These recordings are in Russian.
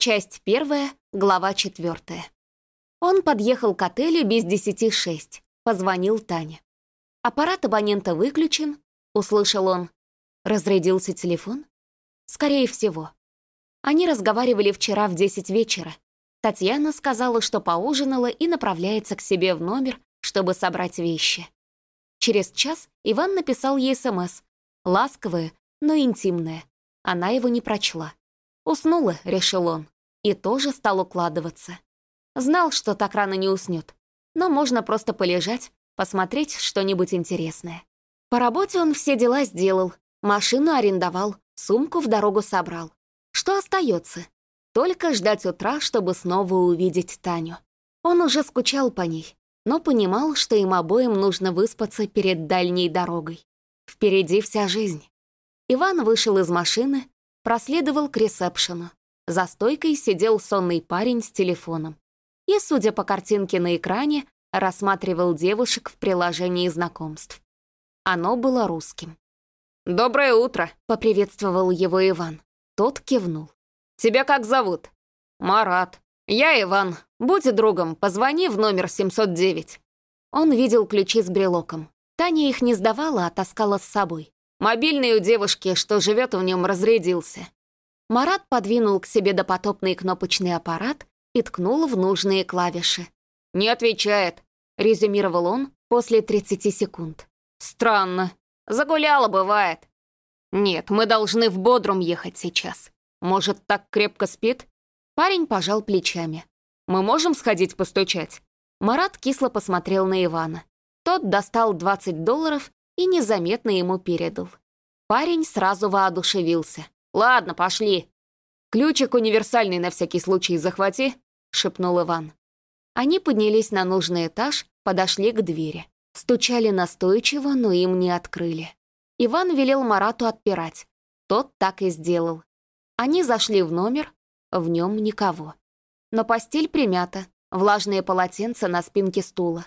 Часть первая, глава четвертая. Он подъехал к отелю без десяти шесть. Позвонил Тане. «Аппарат абонента выключен», — услышал он. Разрядился телефон? Скорее всего. Они разговаривали вчера в десять вечера. Татьяна сказала, что поужинала и направляется к себе в номер, чтобы собрать вещи. Через час Иван написал ей СМС. Ласковое, но интимное. Она его не прочла. Уснула, решил он, и тоже стал укладываться. Знал, что так рано не уснет, но можно просто полежать, посмотреть что-нибудь интересное. По работе он все дела сделал, машину арендовал, сумку в дорогу собрал. Что остается? Только ждать утра, чтобы снова увидеть Таню. Он уже скучал по ней, но понимал, что им обоим нужно выспаться перед дальней дорогой. Впереди вся жизнь. Иван вышел из машины, проследовал к ресепшену. За стойкой сидел сонный парень с телефоном и, судя по картинке на экране, рассматривал девушек в приложении знакомств. Оно было русским. «Доброе утро», — поприветствовал его Иван. Тот кивнул. «Тебя как зовут?» «Марат». «Я Иван. Будь другом, позвони в номер 709». Он видел ключи с брелоком. Таня их не сдавала, а таскала с собой. Мобильный у девушки, что живет в нем, разрядился. Марат подвинул к себе допотопный кнопочный аппарат и ткнул в нужные клавиши. «Не отвечает», — резюмировал он после 30 секунд. «Странно. Загуляла, бывает». «Нет, мы должны в Бодрум ехать сейчас. Может, так крепко спит?» Парень пожал плечами. «Мы можем сходить постучать?» Марат кисло посмотрел на Ивана. Тот достал 20 долларов и незаметно ему передал. Парень сразу воодушевился. «Ладно, пошли. Ключик универсальный на всякий случай захвати», — шепнул Иван. Они поднялись на нужный этаж, подошли к двери. Стучали настойчиво, но им не открыли. Иван велел Марату отпирать. Тот так и сделал. Они зашли в номер, в нем никого. Но постель примята, влажные полотенца на спинке стула.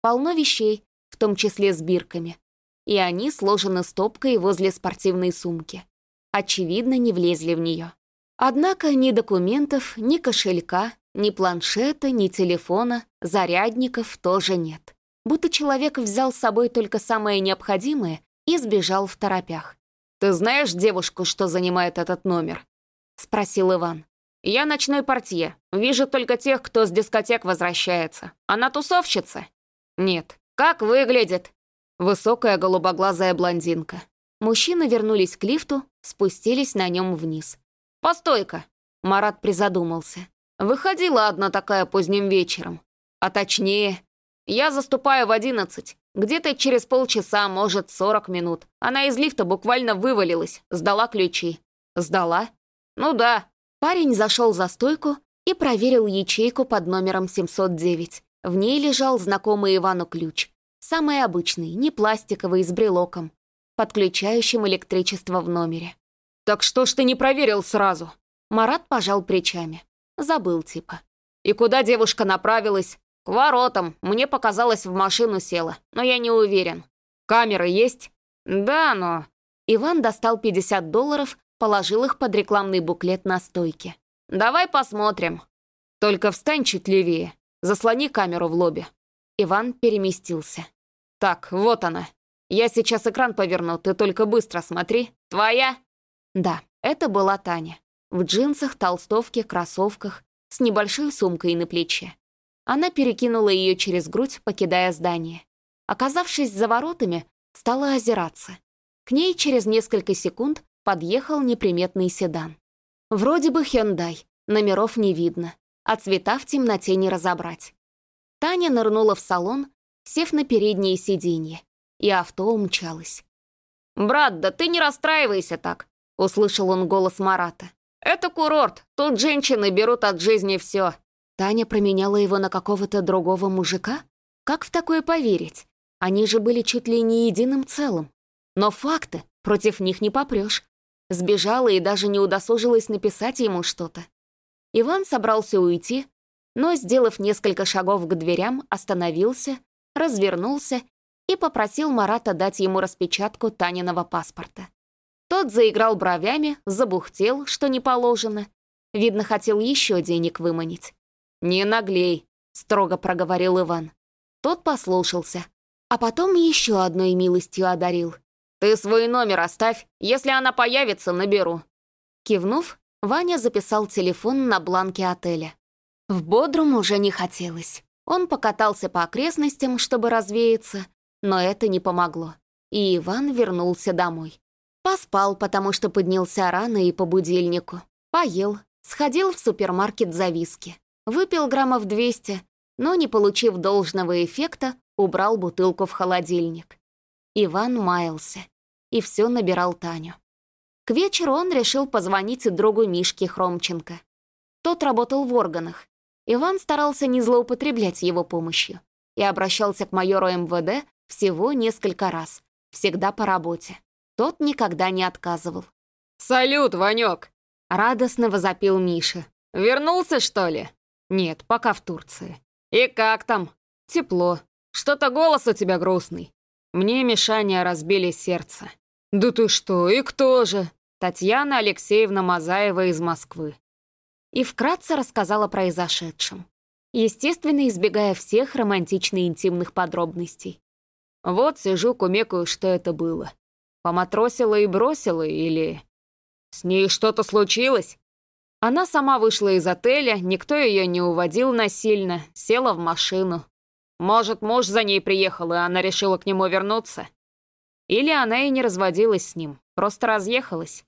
Полно вещей, в том числе с бирками. И они сложены стопкой возле спортивной сумки. Очевидно, не влезли в нее. Однако ни документов, ни кошелька, ни планшета, ни телефона, зарядников тоже нет. Будто человек взял с собой только самое необходимое и сбежал в торопях. «Ты знаешь девушку, что занимает этот номер?» — спросил Иван. «Я ночной портье. Вижу только тех, кто с дискотек возвращается. Она тусовщица?» «Нет». «Как выглядит?» Высокая голубоглазая блондинка. Мужчины вернулись к лифту, спустились на нем вниз. «Постой-ка!» Марат призадумался. «Выходила одна такая поздним вечером. А точнее, я заступаю в одиннадцать. Где-то через полчаса, может, сорок минут. Она из лифта буквально вывалилась, сдала ключи». «Сдала?» «Ну да». Парень зашел за стойку и проверил ячейку под номером 709. В ней лежал знакомый Ивану ключ. Самый обычный, не пластиковый, с брелоком, подключающим электричество в номере. «Так что ж ты не проверил сразу?» Марат пожал плечами. Забыл типа. «И куда девушка направилась?» «К воротам. Мне показалось, в машину села, но я не уверен. Камеры есть?» «Да, но...» Иван достал 50 долларов, положил их под рекламный буклет на стойке. «Давай посмотрим. Только встань чуть левее. Заслони камеру в лобби». Иван переместился. «Так, вот она. Я сейчас экран поверну, ты только быстро смотри. Твоя?» Да, это была Таня. В джинсах, толстовке, кроссовках, с небольшой сумкой на плече. Она перекинула ее через грудь, покидая здание. Оказавшись за воротами, стала озираться. К ней через несколько секунд подъехал неприметный седан. Вроде бы Hyundai, номеров не видно, а цвета в темноте не разобрать. Таня нырнула в салон, сев на переднее сиденье, и авто умчалось. «Брат, да ты не расстраивайся так. — услышал он голос Марата. «Это курорт, тут женщины берут от жизни все». Таня променяла его на какого-то другого мужика? Как в такое поверить? Они же были чуть ли не единым целым. Но факты, против них не попрешь. Сбежала и даже не удосужилась написать ему что-то. Иван собрался уйти, но, сделав несколько шагов к дверям, остановился, развернулся и попросил Марата дать ему распечатку Таниного паспорта. Тот заиграл бровями, забухтел, что не положено, Видно, хотел еще денег выманить. «Не наглей», — строго проговорил Иван. Тот послушался, а потом еще одной милостью одарил. «Ты свой номер оставь, если она появится, наберу». Кивнув, Ваня записал телефон на бланке отеля. В Бодрум уже не хотелось. Он покатался по окрестностям, чтобы развеяться, но это не помогло, и Иван вернулся домой. Поспал, потому что поднялся рано и по будильнику. Поел, сходил в супермаркет за виски. Выпил граммов 200, но, не получив должного эффекта, убрал бутылку в холодильник. Иван маялся и все набирал Таню. К вечеру он решил позвонить другу Мишке Хромченко. Тот работал в органах. Иван старался не злоупотреблять его помощью и обращался к майору МВД всего несколько раз, всегда по работе. Тот никогда не отказывал. «Салют, Ванек!» — радостно возопил Миша. «Вернулся, что ли?» «Нет, пока в Турции». «И как там?» «Тепло. Что-то голос у тебя грустный. Мне Мишаня разбили сердце». «Да ты что, и кто же?» Татьяна Алексеевна Мазаева из Москвы. И вкратце рассказала о произошедшем, естественно, избегая всех романтично-интимных подробностей. Вот сижу, кумекаю, что это было. Поматросила и бросила или... С ней что-то случилось? Она сама вышла из отеля, никто ее не уводил насильно, села в машину. Может, муж за ней приехал, и она решила к нему вернуться? Или она и не разводилась с ним, просто разъехалась?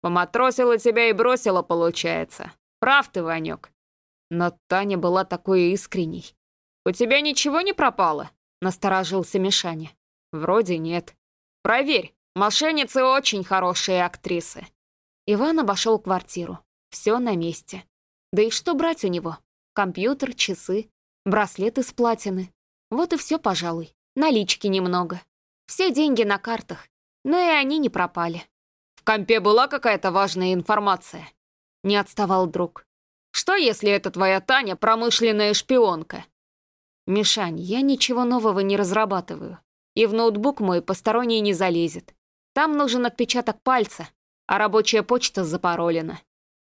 Поматросила тебя и бросила, получается. Прав ты, Ванек. Но Таня была такой искренней. «У тебя ничего не пропало?» — насторожился Мишаня. «Вроде нет. Проверь, мошенницы очень хорошие актрисы». Иван обошел квартиру. Все на месте. Да и что брать у него? Компьютер, часы, браслеты с платины. Вот и все, пожалуй. Налички немного. Все деньги на картах. Но и они не пропали. В компе была какая-то важная информация? Не отставал друг. Что, если это твоя Таня промышленная шпионка? Мишань, я ничего нового не разрабатываю. И в ноутбук мой посторонний не залезет. Там нужен отпечаток пальца, а рабочая почта запаролена.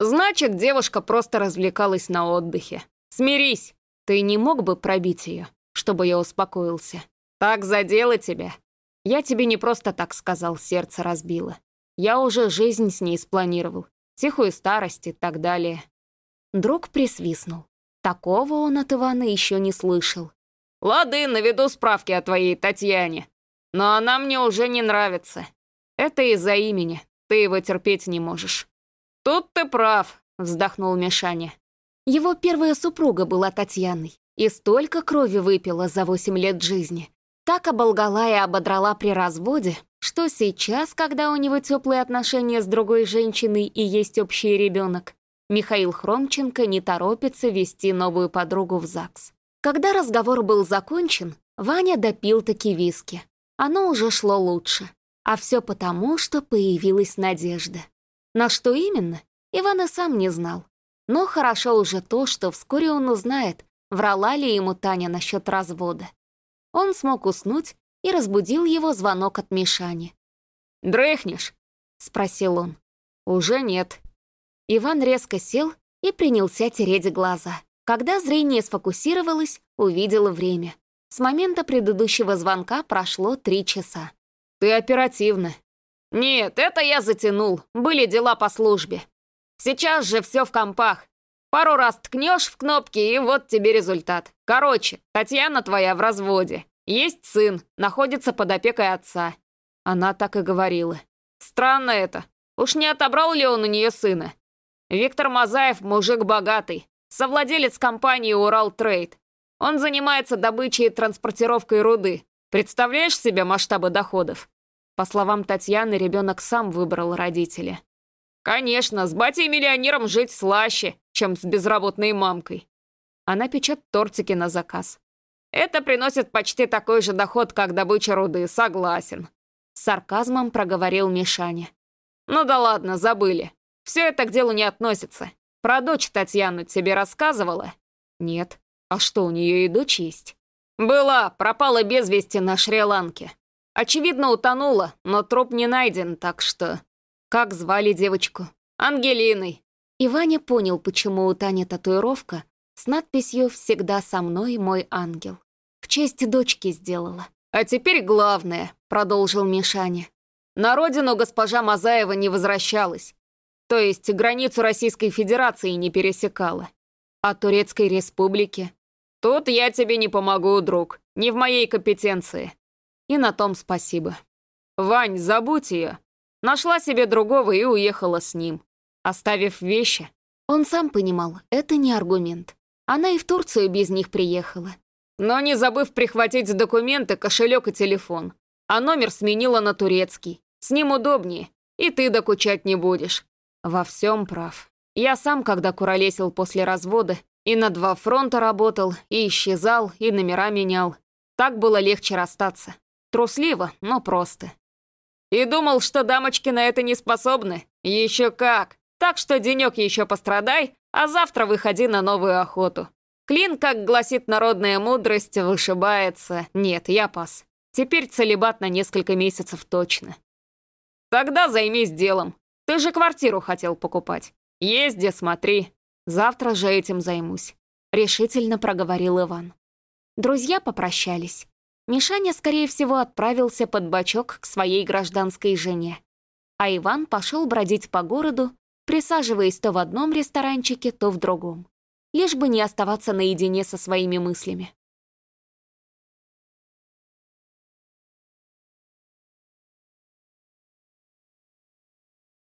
Значит, девушка просто развлекалась на отдыхе. Смирись. Ты не мог бы пробить ее, чтобы я успокоился? Так задело тебя. Я тебе не просто так сказал, сердце разбило. Я уже жизнь с ней спланировал. Тихую старость и так далее. Друг присвистнул. Такого он от Ивана еще не слышал. «Лады, наведу справки о твоей Татьяне. Но она мне уже не нравится. Это из-за имени. Ты его терпеть не можешь». «Тут ты прав», — вздохнул Мишаня. Его первая супруга была Татьяной и столько крови выпила за восемь лет жизни. Так оболгала и ободрала при разводе, что сейчас, когда у него теплые отношения с другой женщиной и есть общий ребенок, Михаил Хромченко не торопится вести новую подругу в ЗАГС. Когда разговор был закончен, Ваня допил таки виски. Оно уже шло лучше. А все потому, что появилась надежда. На что именно, Иван и сам не знал. Но хорошо уже то, что вскоре он узнает, врала ли ему Таня насчет развода. Он смог уснуть и разбудил его звонок от Мишани. «Дрыхнешь?» — спросил он. «Уже нет», Иван резко сел и принялся тереть глаза. Когда зрение сфокусировалось, увидела время. С момента предыдущего звонка прошло три часа. «Ты оперативно». «Нет, это я затянул. Были дела по службе. Сейчас же все в компах. Пару раз ткнешь в кнопки, и вот тебе результат. Короче, Татьяна твоя в разводе. Есть сын, находится под опекой отца». Она так и говорила. «Странно это. Уж не отобрал ли он у нее сына? Виктор Мазаев – мужик богатый, совладелец компании «Урал Трейд». Он занимается добычей и транспортировкой руды. Представляешь себе масштабы доходов? По словам Татьяны, ребенок сам выбрал родителя. Конечно, с батей-миллионером жить слаще, чем с безработной мамкой. Она печет тортики на заказ. Это приносит почти такой же доход, как добыча руды, согласен. С сарказмом проговорил Мишаня. Ну да ладно, забыли. Все это к делу не относится. Про дочь Татьяну тебе рассказывала? Нет. А что, у нее и дочь есть? Была, пропала без вести на Шри-Ланке. Очевидно, утонула, но труп не найден, так что... Как звали девочку? Ангелиной. И Ваня понял, почему у Тани татуировка с надписью «Всегда со мной, мой ангел». Честь дочки сделала. «А теперь главное», — продолжил Мишаня. «На родину госпожа Мазаева не возвращалась. То есть границу Российской Федерации не пересекала. А Турецкой Республики? Тут я тебе не помогу, друг. Не в моей компетенции. И на том спасибо. Вань, забудь ее. Нашла себе другого и уехала с ним. Оставив вещи. Он сам понимал, это не аргумент. Она и в Турцию без них приехала. Но не забыв прихватить документы, кошелек и телефон. А номер сменила на турецкий. С ним удобнее. И ты докучать не будешь. Во всем прав. Я сам, когда куролесил после развода, и на два фронта работал, и исчезал, и номера менял. Так было легче расстаться. Трусливо, но просто. И думал, что дамочки на это не способны. Еще как. Так что денек еще пострадай, а завтра выходи на новую охоту. Клин, как гласит народная мудрость, вышибается. Нет, я пас. Теперь целебат на несколько месяцев точно. Тогда займись делом. Ты же квартиру хотел покупать. Езди, смотри. Завтра же этим займусь. Решительно проговорил Иван. Друзья попрощались. Мишаня, скорее всего, отправился под бочок к своей гражданской жене. А Иван пошел бродить по городу, присаживаясь то в одном ресторанчике, то в другом. Лишь бы не оставаться наедине со своими мыслями.